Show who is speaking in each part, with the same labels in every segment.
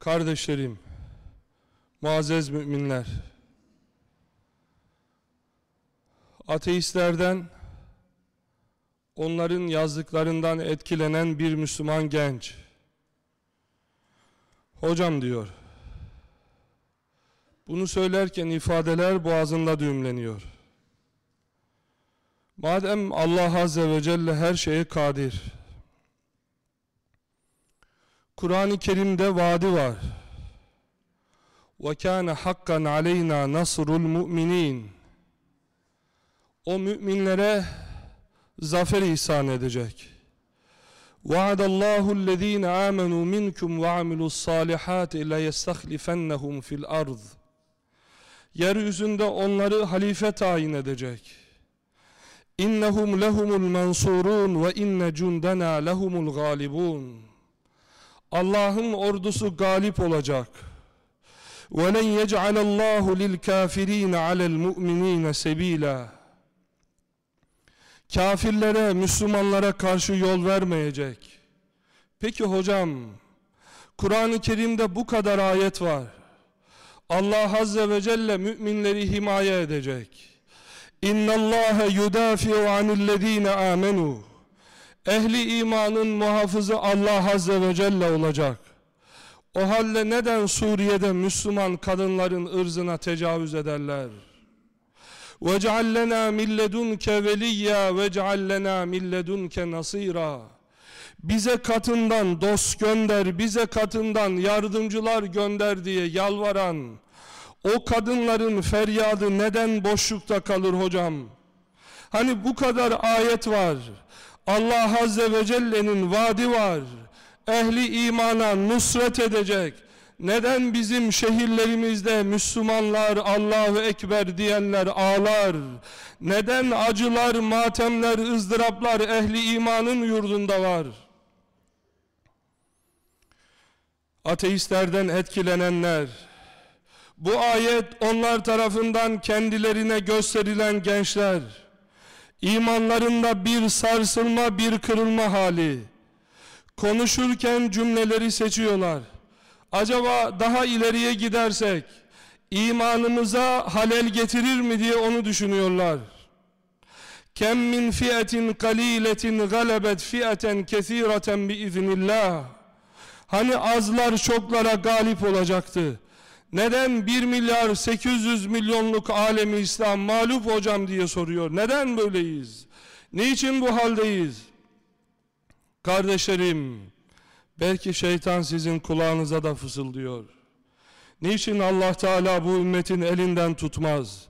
Speaker 1: Kardeşlerim, muazzez müminler, ateistlerden, onların yazdıklarından etkilenen bir Müslüman genç, hocam diyor, bunu söylerken ifadeler boğazında düğümleniyor. Madem Allah Azze ve Celle her şeye kadir, Kur'an-ı Kerim'de vaadi var. وَكَانَ حَقًّا عَلَيْنَا نَصْرُ الْمُؤْمِنِينَ O müminlere zafer ihsan edecek. وَعَدَ اللّٰهُ الَّذ۪ينَ آمَنُوا مِنْكُمْ وَعَمِلُوا الصَّالِحَاتِ لَيَسْتَخْلِفَنَّهُمْ فِي الْأَرْضِ Yeryüzünde onları halife tayin edecek. İnnehum lehumul mansurun ve inne cundena lehumul galibun. Allah'ın ordusu galip olacak. وَلَنْ يَجْعَلَ اللّٰهُ لِلْكَافِر۪ينَ عَلَى الْمُؤْمِن۪ينَ سَب۪يلًا Kafirlere, Müslümanlara karşı yol vermeyecek. Peki hocam, Kur'an-ı Kerim'de bu kadar ayet var. Allah Azze ve Celle müminleri himaye edecek. اِنَّ اللّٰهَ يُدَافِعُ عَنِ الَّذ۪ينَ آمَنُوا Ehli imanın muhafızı Allah Azze ve Celle olacak. O halde neden Suriye'de Müslüman kadınların ırzına tecavüz ederler? وَجْعَلْ لَنَا مِنْ لَدُنْكَ وَلِيًّا وَجْعَلْ لَنَا مِنْ لَدُنْكَ نَصِيرًا Bize katından dost gönder, bize katından yardımcılar gönder diye yalvaran o kadınların feryadı neden boşlukta kalır hocam? Hani bu kadar ayet var. Allah Azze ve Celle'nin vaadi var. Ehli imana nusret edecek. Neden bizim şehirlerimizde Müslümanlar Allahu Ekber diyenler ağlar? Neden acılar, matemler, ızdıraplar ehli imanın yurdunda var? Ateistlerden etkilenenler, bu ayet onlar tarafından kendilerine gösterilen gençler, imanlarında bir sarsılma, bir kırılma hali, konuşurken cümleleri seçiyorlar. Acaba daha ileriye gidersek, imanımıza halel getirir mi diye onu düşünüyorlar. Kem min fiyetin kaliletin galebet fiyeten kesireten biiznillah. Hani azlar çoklara galip olacaktı. Neden 1 milyar 800 milyonluk alemi İslam mağlup hocam diye soruyor. Neden böyleyiz? Niçin bu haldeyiz? Kardeşlerim, belki şeytan sizin kulağınıza da fısıldıyor. Niçin Allah Teala bu ümmetin elinden tutmaz?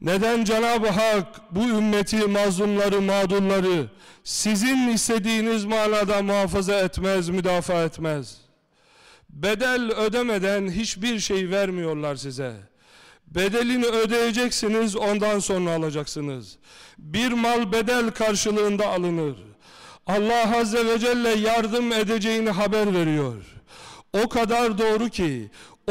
Speaker 1: Neden Cenab-ı Hak bu ümmeti, mazlumları, mağdurları sizin istediğiniz manada muhafaza etmez, müdafaa etmez? Bedel ödemeden hiçbir şey vermiyorlar size. Bedelini ödeyeceksiniz ondan sonra alacaksınız. Bir mal bedel karşılığında alınır. Allah Azze ve Celle yardım edeceğini haber veriyor. O kadar doğru ki,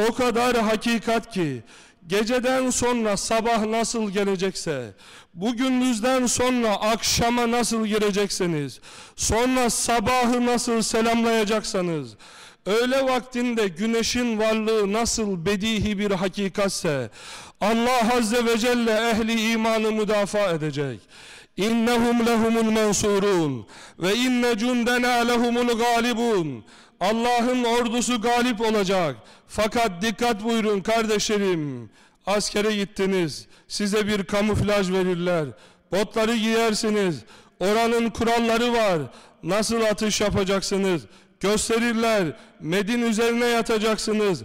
Speaker 1: o kadar hakikat ki, geceden sonra sabah nasıl gelecekse, bugününüzden sonra akşama nasıl gireceksiniz, sonra sabahı nasıl selamlayacaksanız, Öğle vaktinde güneşin varlığı nasıl bedihi bir hakikatse Allah Azze ve Celle ehli imanı müdafaa edecek. İnnehum lehumul mensurun ve inne cundena lehumul galibun. Allah'ın ordusu galip olacak. Fakat dikkat buyurun kardeşlerim. Askere gittiniz. Size bir kamuflaj verirler. Botları giyersiniz. Oranın kuralları var. Nasıl atış yapacaksınız? Gösterirler. Medin üzerine yatacaksınız.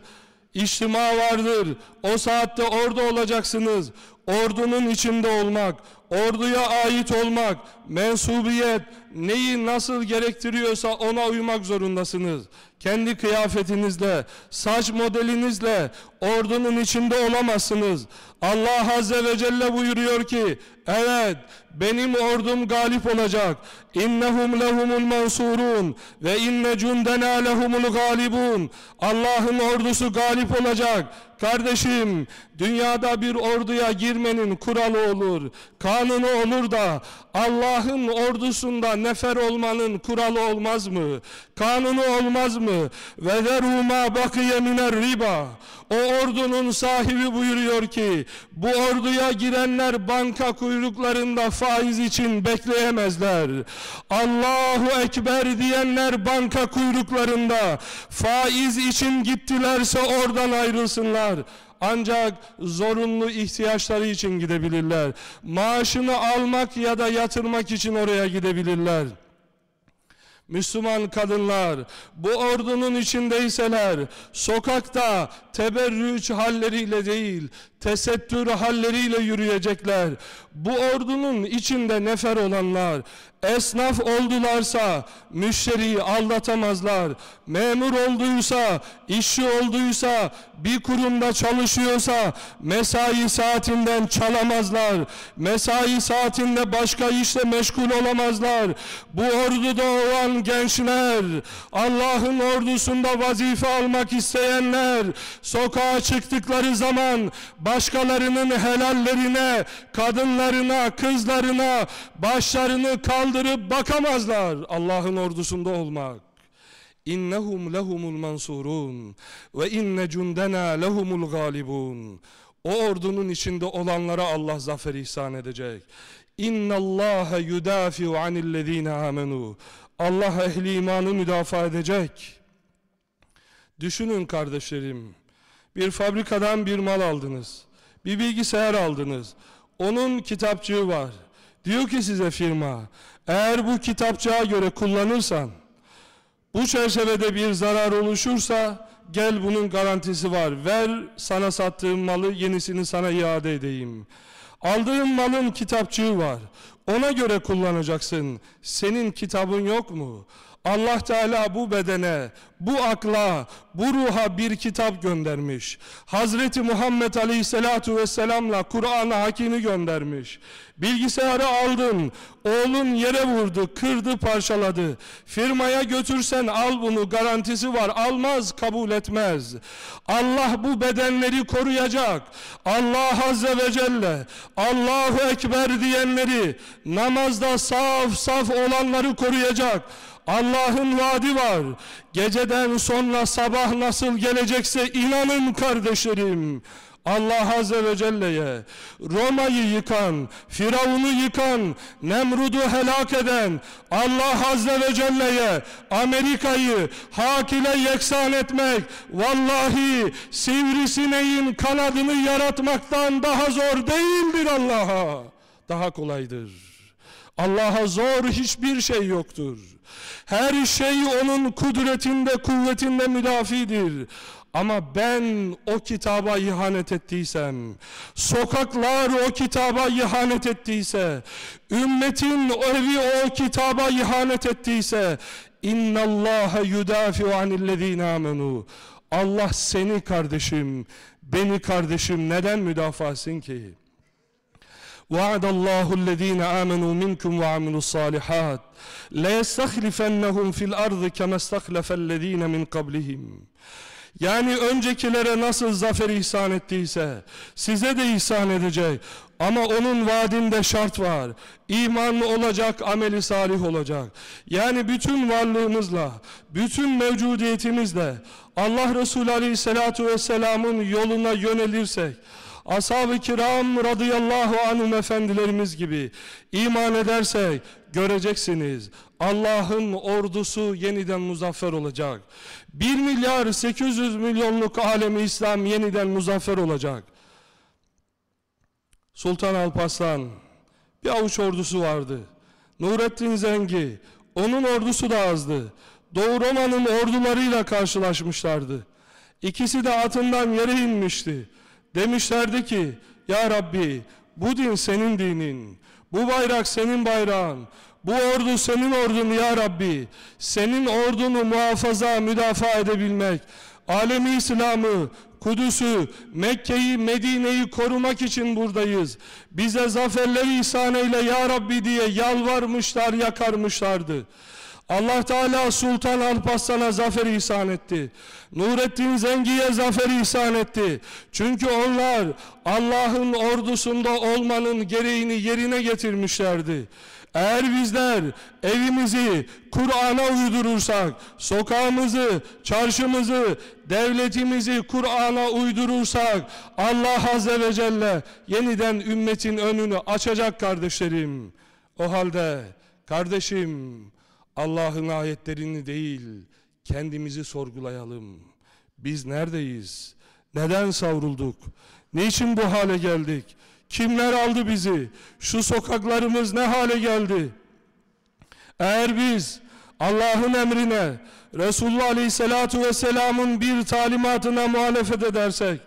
Speaker 1: İçtima vardır. O saatte orada olacaksınız. Ordunun içinde olmak, orduya ait olmak, mensubiyet neyi nasıl gerektiriyorsa ona uymak zorundasınız. Kendi kıyafetinizle, saç modelinizle ordunun içinde olamazsınız. Allah Azze ve Celle buyuruyor ki, evet benim ordum galip olacak. İnnehum lehumul mansurun ve inne cundena lehumul galibun. Allah'ın ordusu galip olacak. Kardeşim, dünyada bir orduya girmenin kuralı olur, kanunu olur da Allah'ın ordusunda nefer olmanın kuralı olmaz mı? Kanunu olmaz mı? Ve zeru ma bakiye miner riba. O ordunun sahibi buyuruyor ki bu orduya girenler banka kuyruklarında faiz için bekleyemezler. Allahu Ekber diyenler banka kuyruklarında faiz için gittilerse oradan ayrılsınlar. Ancak zorunlu ihtiyaçları için gidebilirler. Maaşını almak ya da yatırmak için oraya gidebilirler. Müslüman kadınlar bu ordunun içindeyseler sokakta teberrüç halleriyle değil tesettür halleriyle yürüyecekler. Bu ordunun içinde nefer olanlar esnaf oldularsa müşteriyi aldatamazlar. Memur olduysa, işçi olduysa, bir kurumda çalışıyorsa mesai saatinden çalamazlar. Mesai saatinde başka işle meşgul olamazlar. Bu orduda olan gençler, Allah'ın ordusunda vazife almak isteyenler sokağa çıktıkları zaman başkalarının helallerine, kadınlarına, kızlarına başlarını kaldırıp bakamazlar. Allah'ın ordusunda olmak. İnnehum lehumul mansurun ve inne cundena lehumul galibun. O ordunun içinde olanlara Allah zafer ihsan edecek. İnna Allah yudafi'u anillezine amenu. Allah ehli imanı müdafaa edecek. Düşünün kardeşlerim. Bir fabrikadan bir mal aldınız. Bir bilgisayar aldınız. Onun kitapçığı var. Diyor ki size firma, eğer bu kitapçığa göre kullanırsan, bu çerçevede bir zarar oluşursa, gel bunun garantisi var. Ver sana sattığım malı, yenisini sana iade edeyim. Aldığın malın kitapçığı var. Ona göre kullanacaksın. Senin kitabın yok mu? Allah Teala bu bedene, bu akla, bu ruha bir kitap göndermiş. Hazreti Muhammed Aleyhisselatu Vesselam'la Kur'an-ı Hakim'i göndermiş. Bilgisayarı aldın, oğlun yere vurdu, kırdı, parçaladı. Firmaya götürsen al bunu, garantisi var. Almaz, kabul etmez. Allah bu bedenleri koruyacak. Allah Azze ve Celle, Allahu Ekber diyenleri, namazda saf saf olanları koruyacak. Allah'ın vaadi var. Geceden sonra sabah nasıl gelecekse inanın kardeşlerim. Allah Azze ve Celle'ye Roma'yı yıkan, Firavun'u yıkan, Nemrud'u helak eden Allah Azze ve Celle'ye Amerika'yı hak ile yeksan etmek vallahi sivrisineğin kanadını yaratmaktan daha zor değildir Allah'a. Daha kolaydır. Allah'a zor hiçbir şey yoktur. Her şey onun kudretinde, kuvvetinde müdafidir. Ama ben o kitaba ihanet ettiysem, sokaklar o kitaba ihanet ettiyse, ümmetin evi o kitaba ihanet ettiyse, اِنَّ اللّٰهَ يُدَافِعُ عَنِ الَّذ۪ينَ آمَنُوا Allah seni kardeşim, beni kardeşim neden müdafaasın ki? وعد الله الذين آمنوا منكم وعملوا الصالحات ليستخلفنهم في الأرض كما استخلف الذين من قبلهم Yani öncekilere nasıl zafer ihsan ettiyse size de ihsan edecek. Ama onun vaadinde şart var. İmanlı olacak, ameli salih olacak. Yani bütün varlığımızla, bütün mevcudiyetimizle Allah Resulü Aleyhisselatü Vesselam'ın yoluna yönelirsek, ashab-ı kiram radıyallahu anhum efendilerimiz gibi iman edersek göreceksiniz. Allah'ın ordusu yeniden muzaffer olacak. 1 milyar 800 milyonluk alemi İslam yeniden muzaffer olacak. Sultan Alparslan bir avuç ordusu vardı. Nurettin Zengi onun ordusu da azdı. Doğu Roma'nın ordularıyla karşılaşmışlardı. İkisi de atından yere inmişti. Demişlerdi ki Ya Rabbi bu din senin dinin. Bu bayrak senin bayrağın. Bu ordu senin ordun ya Rabbi. Senin ordunu muhafaza, müdafaa edebilmek. Alemi İslam'ı, Kudüs'ü, Mekke'yi, Medine'yi korumak için buradayız. Bize zaferleri ihsan eyle ya Rabbi diye yalvarmışlar, yakarmışlardı. Allah Teala Sultan Alparslan'a zafer ihsan etti. Nurettin Zengi'ye zafer ihsan etti. Çünkü onlar Allah'ın ordusunda olmanın gereğini yerine getirmişlerdi. Eğer bizler evimizi Kur'an'a uydurursak, sokağımızı, çarşımızı, devletimizi Kur'an'a uydurursak Allah Azze ve Celle yeniden ümmetin önünü açacak kardeşlerim. O halde kardeşim Allah'ın ayetlerini değil kendimizi sorgulayalım. Biz neredeyiz? Neden savrulduk? Niçin bu hale geldik? Kimler aldı bizi? Şu sokaklarımız ne hale geldi? Eğer biz Allah'ın emrine, Resulullah Aleyhisselatü Vesselam'ın bir talimatına muhalefet edersek,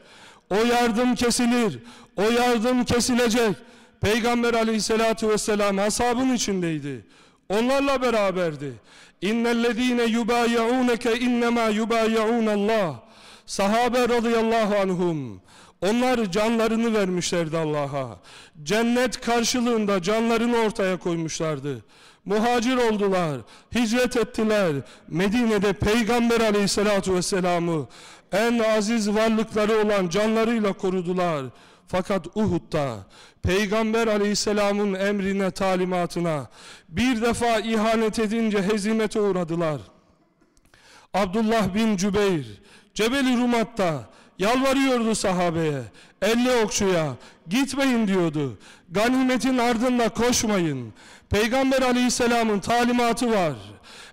Speaker 1: o yardım kesilir, o yardım kesilecek. Peygamber Aleyhisselatü Vesselam ashabın içindeydi. Onlarla beraberdi. İnnellezîne yubâyeûneke innemâ yubâyeûnallâh. Sahabe radıyallahu anhum. Onlar canlarını vermişlerdi Allah'a. Cennet karşılığında canlarını ortaya koymuşlardı. Muhacir oldular, hicret ettiler. Medine'de Peygamber aleyhissalatu vesselam'ı en aziz varlıkları olan canlarıyla korudular. Fakat Uhud'da Peygamber aleyhisselamın emrine, talimatına bir defa ihanet edince hezimete uğradılar. Abdullah bin Cübeyr, Cebeli Rumat'ta Yalvarıyordu sahabeye, elli okçuya, gitmeyin diyordu. Ganimetin ardında koşmayın. Peygamber aleyhisselamın talimatı var.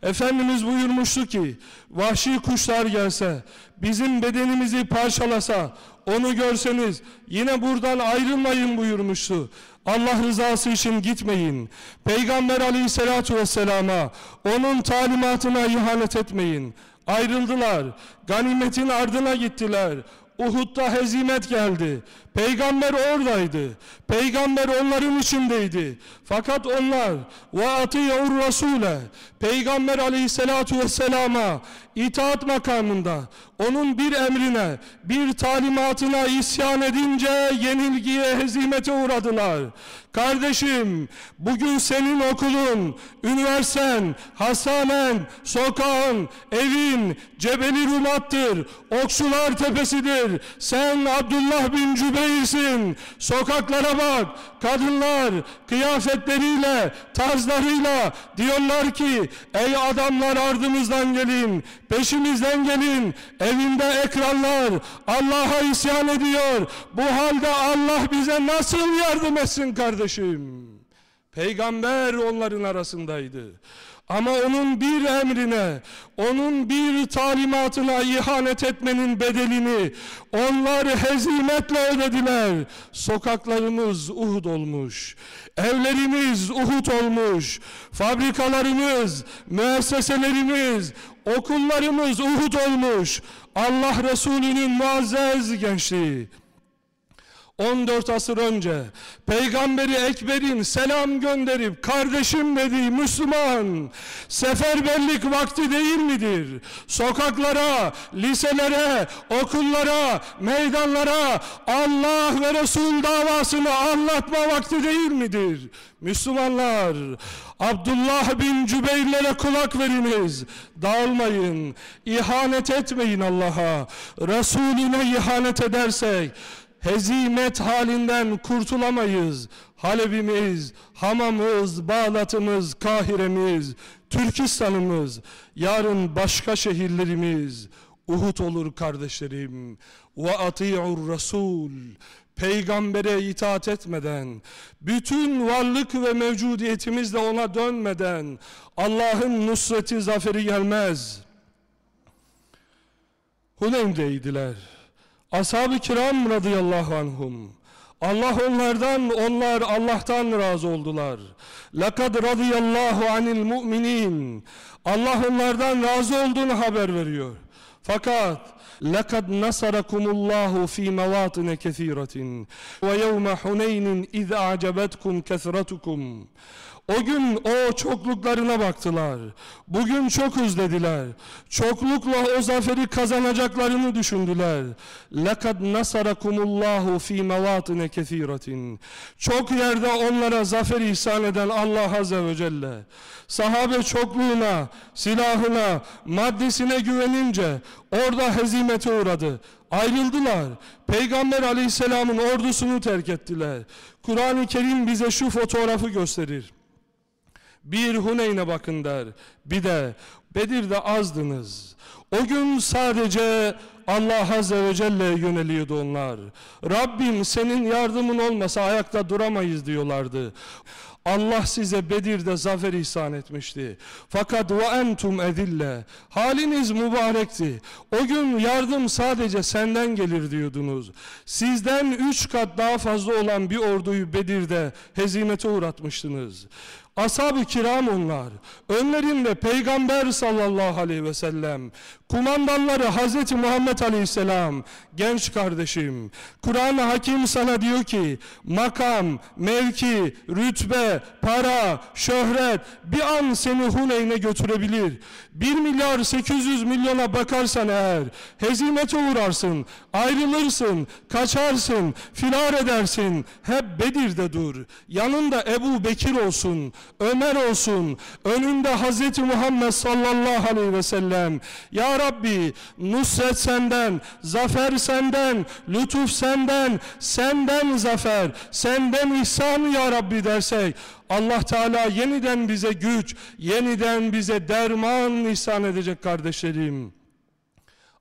Speaker 1: Efendimiz buyurmuştu ki, vahşi kuşlar gelse, bizim bedenimizi parçalasa, onu görseniz yine buradan ayrılmayın buyurmuştu. Allah rızası için gitmeyin. Peygamber aleyhissalatu vesselama, onun talimatına ihanet etmeyin. Ayrıldılar. Ganimetin ardına gittiler. Uhud'da hezimet geldi. Peygamber oradaydı. Peygamber onların içindeydi. Fakat onlar ve atiyur rasule Peygamber aleyhissalatu vesselama itaat makamında onun bir emrine bir talimatına isyan edince yenilgiye hezimete uğradılar. Kardeşim bugün senin okulun, üniversiten, hastanen, sokağın, evin, Cebeli Rumat'tır, Oksular Tepesi'dir. Sen Abdullah bin Cübeyr'sin. Sokaklara bak, kadınlar kıyafetleriyle, tarzlarıyla diyorlar ki ey adamlar ardımızdan gelin, peşimizden gelin. Evinde ekranlar Allah'a isyan ediyor. Bu halde Allah bize nasıl yardım etsin kardeşim? Peygamber onların arasındaydı. Ama onun bir emrine, onun bir talimatına ihanet etmenin bedelini onlar hezimetle ödediler. Sokaklarımız Uhud olmuş, evlerimiz Uhud olmuş, fabrikalarımız, müesseselerimiz, okullarımız Uhud olmuş. Allah Resulü'nün muazzez gençliği. 14 asır önce Peygamberi Ekber'in selam gönderip kardeşim dediği Müslüman seferberlik vakti değil midir? Sokaklara, liselere, okullara, meydanlara Allah ve Resul davasını anlatma vakti değil midir? Müslümanlar Abdullah bin Cübeyr'lere kulak veriniz. Dağılmayın. ihanet etmeyin Allah'a. Resulüne ihanet edersek hezimet halinden kurtulamayız. Halep'imiz, Hamam'ız, Bağlat'ımız, Kahire'miz, Türkistan'ımız, yarın başka şehirlerimiz, Uhud olur kardeşlerim. Ve ati'ur Rasul. Peygambere itaat etmeden, bütün varlık ve mevcudiyetimizle ona dönmeden Allah'ın nusreti zaferi gelmez. Huneyn'deydiler. Ashab-ı kiram radıyallahu anhum. Allah onlardan, onlar Allah'tan razı oldular. Lekad radıyallahu anil mu'minin. Allah onlardan razı olduğunu haber veriyor. Fakat لَقَدْ نَصَرَكُمُ اللّٰهُ ف۪ي مَوَاطِنَ كَثِيرَةٍ وَيَوْمَ حُنَيْنٍ اِذْ اَعْجَبَتْكُمْ كَثْرَتُكُمْ o gün o çokluklarına baktılar. Bugün çok özlediler. Çoklukla o zaferi kazanacaklarını düşündüler. Lekad nasarakumullahu fi mevatine kesiratin. Çok yerde onlara zafer ihsan eden Allah azze ve celle. Sahabe çokluğuna, silahına, maddesine güvenince orada hezimete uğradı. Ayrıldılar. Peygamber aleyhisselamın ordusunu terk ettiler. Kur'an-ı Kerim bize şu fotoğrafı gösterir. Bir Huneyn'e bakın der. Bir de Bedir'de azdınız. O gün sadece Allah Azze ve Celle'ye yöneliyordu onlar. Rabbim senin yardımın olmasa ayakta duramayız diyorlardı. Allah size Bedir'de zafer ihsan etmişti. Fakat ve entum edille. Haliniz mübarekti. O gün yardım sadece senden gelir diyordunuz. Sizden üç kat daha fazla olan bir orduyu Bedir'de hezimete uğratmıştınız. Ashab-ı kiram onlar. Önlerinde Peygamber sallallahu aleyhi ve sellem. Kumandanları Hazreti Muhammed aleyhisselam. Genç kardeşim. Kur'an-ı Hakim sana diyor ki makam, mevki, rütbe, para, şöhret bir an seni Huneyn'e götürebilir. 1 milyar 800 milyona bakarsan eğer hezimete uğrarsın, ayrılırsın, kaçarsın, firar edersin. Hep Bedir'de dur. Yanında Ebu Bekir olsun, Ömer olsun, önünde Hazreti Muhammed sallallahu aleyhi ve sellem. Ya Rabbi nusret senden, zafer senden, lütuf senden, senden zafer, senden ihsan ya Rabbi dersek Allah Teala yeniden bize güç, yeniden bize derman ihsan edecek kardeşlerim.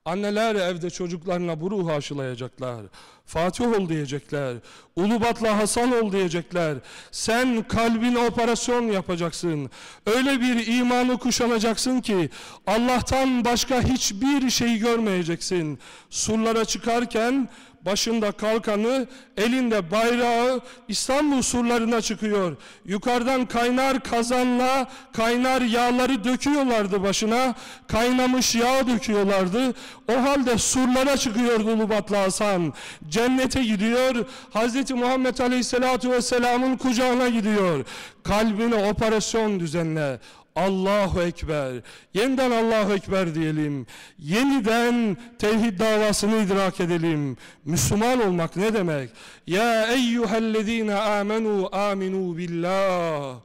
Speaker 1: Anneler evde çocuklarına bu ruhu aşılayacaklar. Fatih ol diyecekler. Ulubatla Hasan ol diyecekler. Sen kalbine operasyon yapacaksın. Öyle bir imanı kuşanacaksın ki Allah'tan başka hiçbir şey görmeyeceksin. Surlara çıkarken başında kalkanı, elinde bayrağı İstanbul surlarına çıkıyor. Yukarıdan kaynar kazanla kaynar yağları döküyorlardı başına. Kaynamış yağ döküyorlardı. O halde surlara çıkıyor Ulubatlı Hasan. Cennete gidiyor. Hz. Muhammed Aleyhisselatü Vesselam'ın kucağına gidiyor. Kalbine operasyon düzenle. Allahu Ekber. Yeniden Allahu Ekber diyelim. Yeniden tevhid davasını idrak edelim. Müslüman olmak ne demek? Ya eyyühellezine amenu aminu billah.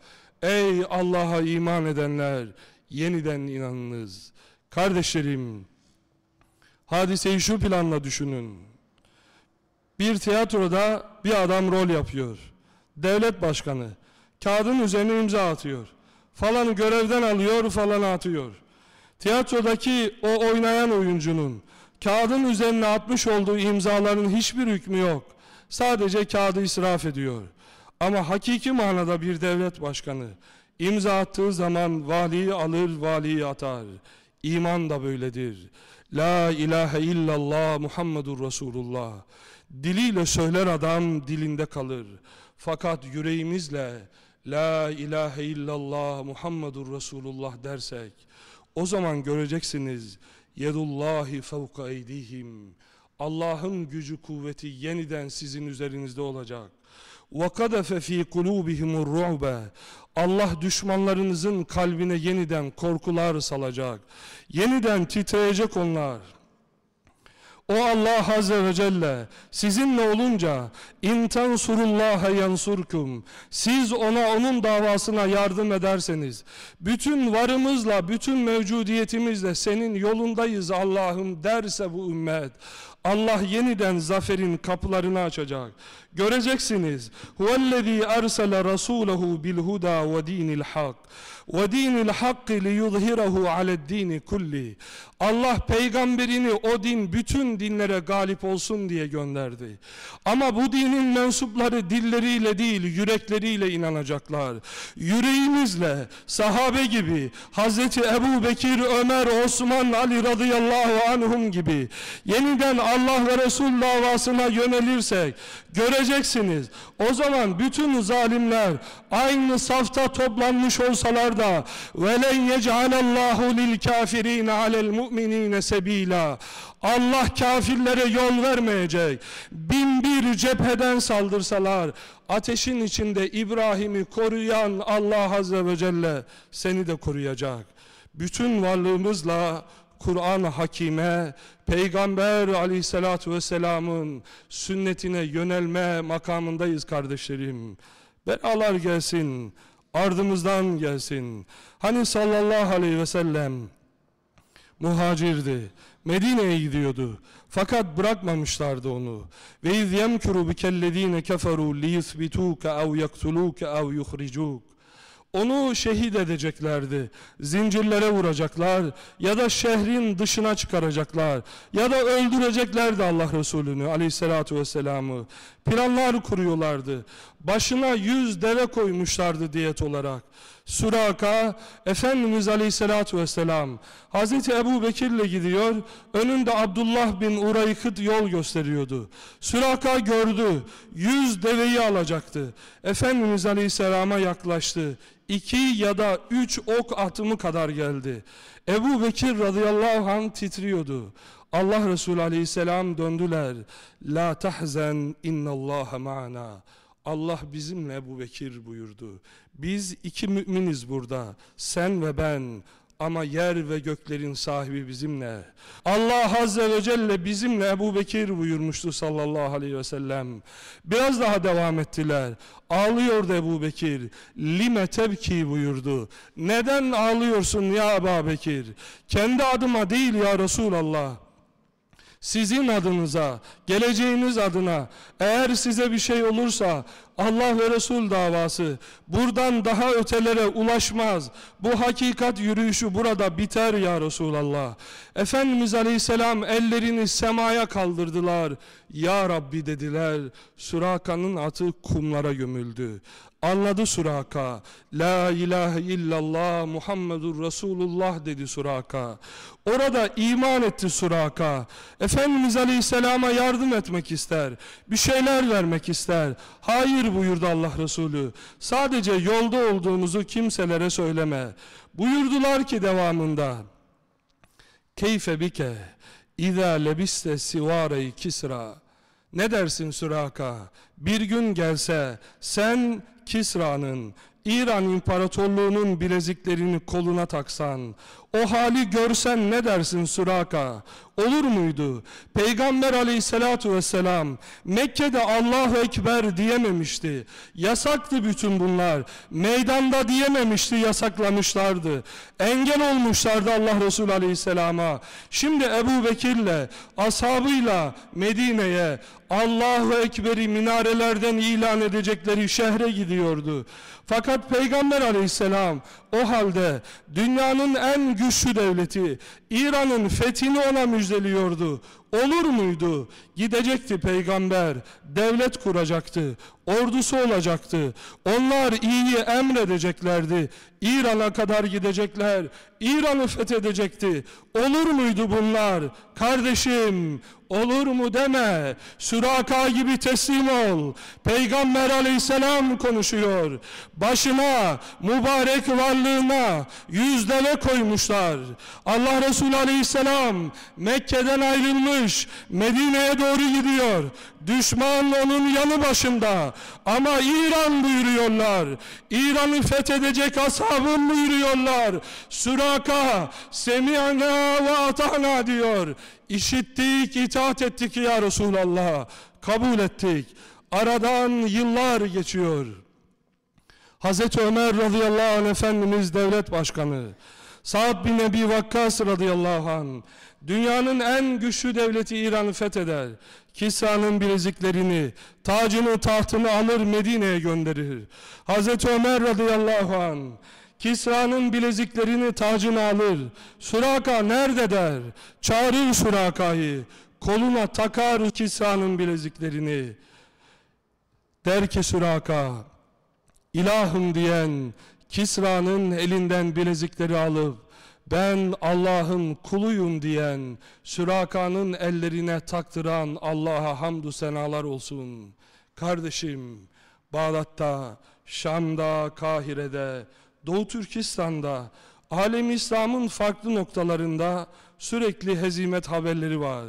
Speaker 1: Ey Allah'a iman edenler yeniden inanınız. Kardeşlerim hadiseyi şu planla düşünün. Bir tiyatroda bir adam rol yapıyor. Devlet başkanı kağıdın üzerine imza atıyor. Falanı görevden alıyor, falanı atıyor. Tiyatrodaki o oynayan oyuncunun kağıdın üzerine atmış olduğu imzaların hiçbir hükmü yok. Sadece kağıdı israf ediyor. Ama hakiki manada bir devlet başkanı imza attığı zaman valiyi alır, valiyi atar. İman da böyledir. La ilahe illallah Muhammedur Resulullah. Diliyle söyler adam dilinde kalır. Fakat yüreğimizle La ilahe illallah Muhammedur Resulullah dersek o zaman göreceksiniz yedullahi fevka eydihim Allah'ın gücü kuvveti yeniden sizin üzerinizde olacak. وَقَدَفَ ف۪ي قُلُوبِهِمُ الرُّعْبَ Allah düşmanlarınızın kalbine yeniden korkular salacak. Yeniden titreyecek onlar. O Allah Azze ve Celle sizinle olunca intan surullaha yansurkum siz ona onun davasına yardım ederseniz bütün varımızla bütün mevcudiyetimizle senin yolundayız Allah'ım derse bu ümmet Allah yeniden zaferin kapılarını açacak. Göreceksiniz. Huvellezî ersele rasûlehu bil huda ve dinil hak. Ve dinil hakkı li yuzhirahu ale'd-dini kulli. Allah peygamberini o din bütün dinlere galip olsun diye gönderdi. Ama bu dinin mensupları dilleriyle değil yürekleriyle inanacaklar. Yüreğimizle sahabe gibi Hazreti Ebu Bekir, Ömer, Osman, Ali radıyallahu anhum gibi yeniden Allah ve Resul davasına yönelirsek göreceksiniz. O zaman bütün zalimler aynı safta toplanmış olsalar da velen yec'alallahu lil kafirin alel mu'minine sebila Allah kafirlere yol vermeyecek. Bin bir cepheden saldırsalar ateşin içinde İbrahim'i koruyan Allah Azze ve Celle seni de koruyacak. Bütün varlığımızla Kur'an-ı Hakime, Peygamber aleyhissalatü vesselamın sünnetine yönelme makamındayız kardeşlerim. Belalar gelsin, ardımızdan gelsin. Hani sallallahu aleyhi ve sellem muhacirdi. Medine'ye gidiyordu. Fakat bırakmamışlardı onu. Ve iz yemkuru bikellezine keferu li yuthbituka ev yaktuluka ev yuhricuk. Onu şehit edeceklerdi. Zincirlere vuracaklar ya da şehrin dışına çıkaracaklar ya da öldüreceklerdi Allah Resulü'nü aleyhissalatu vesselam'ı. Planlar kuruyorlardı. Başına yüz deve koymuşlardı diyet olarak. Suraka, Efendimiz Aleyhisselatü Vesselam, Hazreti Ebu Bekir'le gidiyor, önünde Abdullah bin Uraykıt yol gösteriyordu. Suraka gördü, yüz deveyi alacaktı. Efendimiz Aleyhisselam'a yaklaştı. İki ya da üç ok atımı kadar geldi. Ebu Bekir radıyallahu anh titriyordu. Allah Resulü aleyhisselam döndüler. La tahzen innallaha ma'ana. Allah bizimle Ebu Bekir buyurdu. Biz iki müminiz burada. Sen ve ben. Ama yer ve göklerin sahibi bizimle. Allah Azze ve Celle bizimle Ebu Bekir buyurmuştu sallallahu aleyhi ve sellem. Biraz daha devam ettiler. Ağlıyordu Ebu Bekir. Lime tebki buyurdu. Neden ağlıyorsun ya Ebu Bekir? Kendi adıma değil ya Resulallah sizin adınıza, geleceğiniz adına. Eğer size bir şey olursa Allah ve Resul davası buradan daha ötelere ulaşmaz. Bu hakikat yürüyüşü burada biter ya Resulallah. Efendimiz Aleyhisselam ellerini semaya kaldırdılar. Ya Rabbi dediler. Suraka'nın atı kumlara gömüldü. Anladı Suraka. La ilahe illallah Muhammedur Resulullah dedi Suraka. Orada iman etti Suraka. Efendimiz Aleyhisselam'a yardım etmek ister. Bir şeyler vermek ister. Hayır buyurdu Allah Resulü. Sadece yolda olduğunuzu kimselere söyleme. Buyurdular ki devamında. Keyfe bike İza lebiste sivare kisra. Ne dersin Suraka? Bir gün gelse sen Kisra'nın, İran İmparatorluğu'nun bileziklerini koluna taksan, o hali görsen ne dersin Suraka? Olur muydu? Peygamber aleyhissalatu vesselam Mekke'de Allahu Ekber diyememişti. Yasaktı bütün bunlar. Meydanda diyememişti, yasaklamışlardı. Engel olmuşlardı Allah Resulü aleyhisselama. Şimdi Ebu Bekir'le, ashabıyla Medine'ye Allahu Ekber'i minarelerden ilan edecekleri şehre gidiyordu. Fakat Peygamber aleyhisselam o halde dünyanın en güçlü devleti İran'ın fethini ona müjdeliyordu. Olur muydu? Gidecekti peygamber, devlet kuracaktı, ordusu olacaktı. Onlar iyiyi emredeceklerdi. İran'a kadar gidecekler, İran'ı fethedecekti. Olur muydu bunlar? Kardeşim, olur mu deme. Süraka gibi teslim ol. Peygamber aleyhisselam konuşuyor. Başına, mübarek varlığına yüzdele koymuşlar. Allah Resulü aleyhisselam Mekke'den ayrılmış, Medine'ye doğru gidiyor. Düşman onun yanı başında. Ama İran buyuruyorlar. İran'ı fethedecek ashabım buyuruyorlar. Süraka, semi'na ve atana diyor. İşittik, itaat ettik ya Resulallah. Kabul ettik. Aradan yıllar geçiyor. Hazreti Ömer radıyallahu anh Efendimiz devlet başkanı. Sa'd bin Ebi Vakkas radıyallahu anh dünyanın en güçlü devleti İran'ı fetheder. Kisra'nın bileziklerini, tacını, tahtını alır Medine'ye gönderir. Hazreti Ömer radıyallahu anh Kisra'nın bileziklerini, tacını alır. Suraka nerede der? Çağırır Suraka'yı. Koluna takar Kisra'nın bileziklerini. Der ki Suraka, ilahım diyen Kisra'nın elinden bilezikleri alıp ben Allah'ın kuluyum diyen Süraka'nın ellerine taktıran Allah'a hamdü senalar olsun. Kardeşim Bağdat'ta, Şam'da, Kahire'de, Doğu Türkistan'da, alem İslam'ın farklı noktalarında sürekli hezimet haberleri var.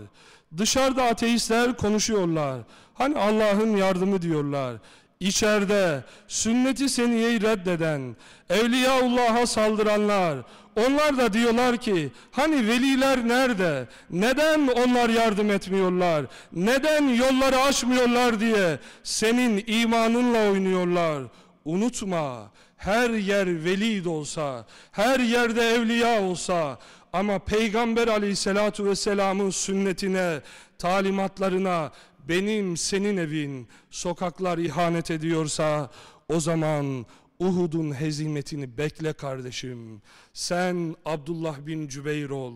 Speaker 1: Dışarıda ateistler konuşuyorlar. Hani Allah'ın yardımı diyorlar. İçeride sünneti seniyeyi reddeden, Evliyaullah'a saldıranlar, onlar da diyorlar ki hani veliler nerede? Neden onlar yardım etmiyorlar? Neden yolları açmıyorlar diye senin imanınla oynuyorlar. Unutma her yer veli de olsa, her yerde evliya olsa ama Peygamber aleyhissalatu vesselamın sünnetine, talimatlarına benim senin evin sokaklar ihanet ediyorsa o zaman Uhud'un hezimetini bekle kardeşim. Sen Abdullah bin Cübeyr ol.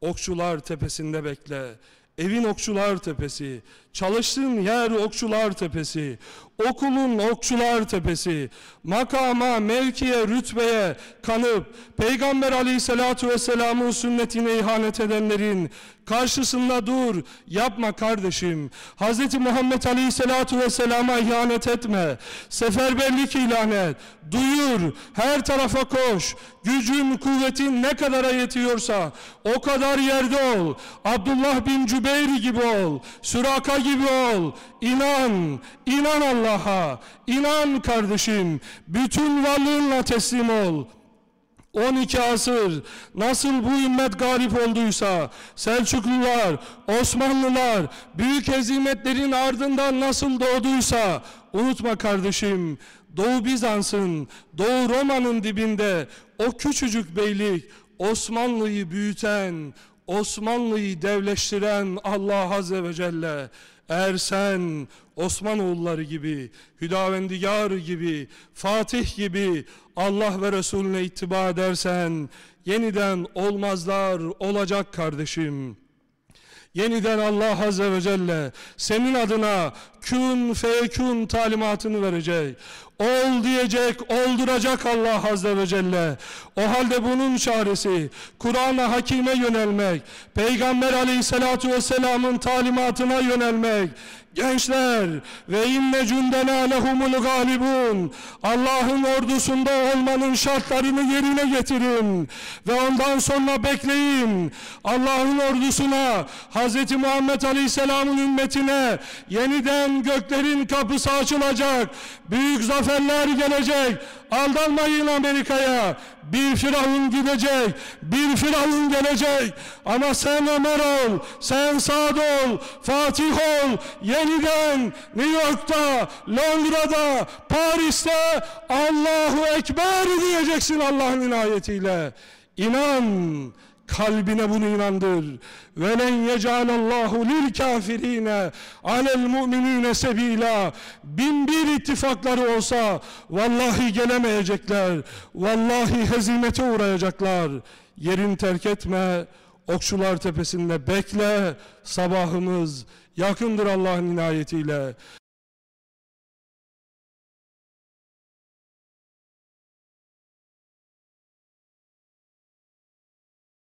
Speaker 1: Okçular tepesinde bekle. Evin Okçular Tepesi, çalıştığın yer Okçular Tepesi, okulun Okçular Tepesi, makama, mevkiye, rütbeye kanıp Peygamber Aleyhisselatü Vesselam'ın sünnetine ihanet edenlerin karşısında dur, yapma kardeşim. Hz. Muhammed Aleyhisselatü Vesselam'a ihanet etme, seferberlik ilan et, duyur, her tarafa koş, gücün, kuvvetin ne kadara yetiyorsa o kadar yerde ol. Abdullah bin Cübeyr gibi ol, Süraka gibi ol, inan, inan Allah'a, inan kardeşim, bütün varlığınla teslim ol. 12 asır nasıl bu ümmet galip olduysa Selçuklular, Osmanlılar büyük hezimetlerin ardından nasıl doğduysa unutma kardeşim Doğu Bizans'ın, Doğu Roma'nın dibinde o küçücük beylik Osmanlı'yı büyüten, Osmanlı'yı devleştiren Allah Azze ve Celle eğer sen Osmanoğulları gibi, Hüdavendigar gibi, Fatih gibi Allah ve Resulüne ittiba edersen yeniden olmazlar olacak kardeşim. Yeniden Allah Azze ve Celle senin adına kün feyekün talimatını verecek. Ol diyecek, olduracak Allah Azze ve Celle. O halde bunun çaresi Kur'an-ı Hakim'e yönelmek, Peygamber Aleyhisselatü Vesselam'ın talimatına yönelmek, Gençler ve inne cündena lehumul galibun. Allah'ın ordusunda olmanın şartlarını yerine getirin ve ondan sonra bekleyin. Allah'ın ordusuna Hz. Muhammed Aleyhisselam'ın ümmetine yeniden göklerin kapısı açılacak. Büyük zaferler gelecek. Aldanmayın Amerika'ya. Bir Firavun gidecek, bir Firavun gelecek. Ama sen Ömer ol, sen Sa'd ol, Fatih ol. Yeniden New York'ta, Londra'da, Paris'te Allahu Ekber diyeceksin Allah'ın inayetiyle. İnan kalbine bunu inandır. Ve len yecalallahu lil kafirine alel mu'minine sebila. Bin bir ittifakları olsa vallahi gelemeyecekler. Vallahi hezimete uğrayacaklar. Yerin terk etme. Okçular tepesinde bekle. Sabahımız yakındır Allah'ın inayetiyle.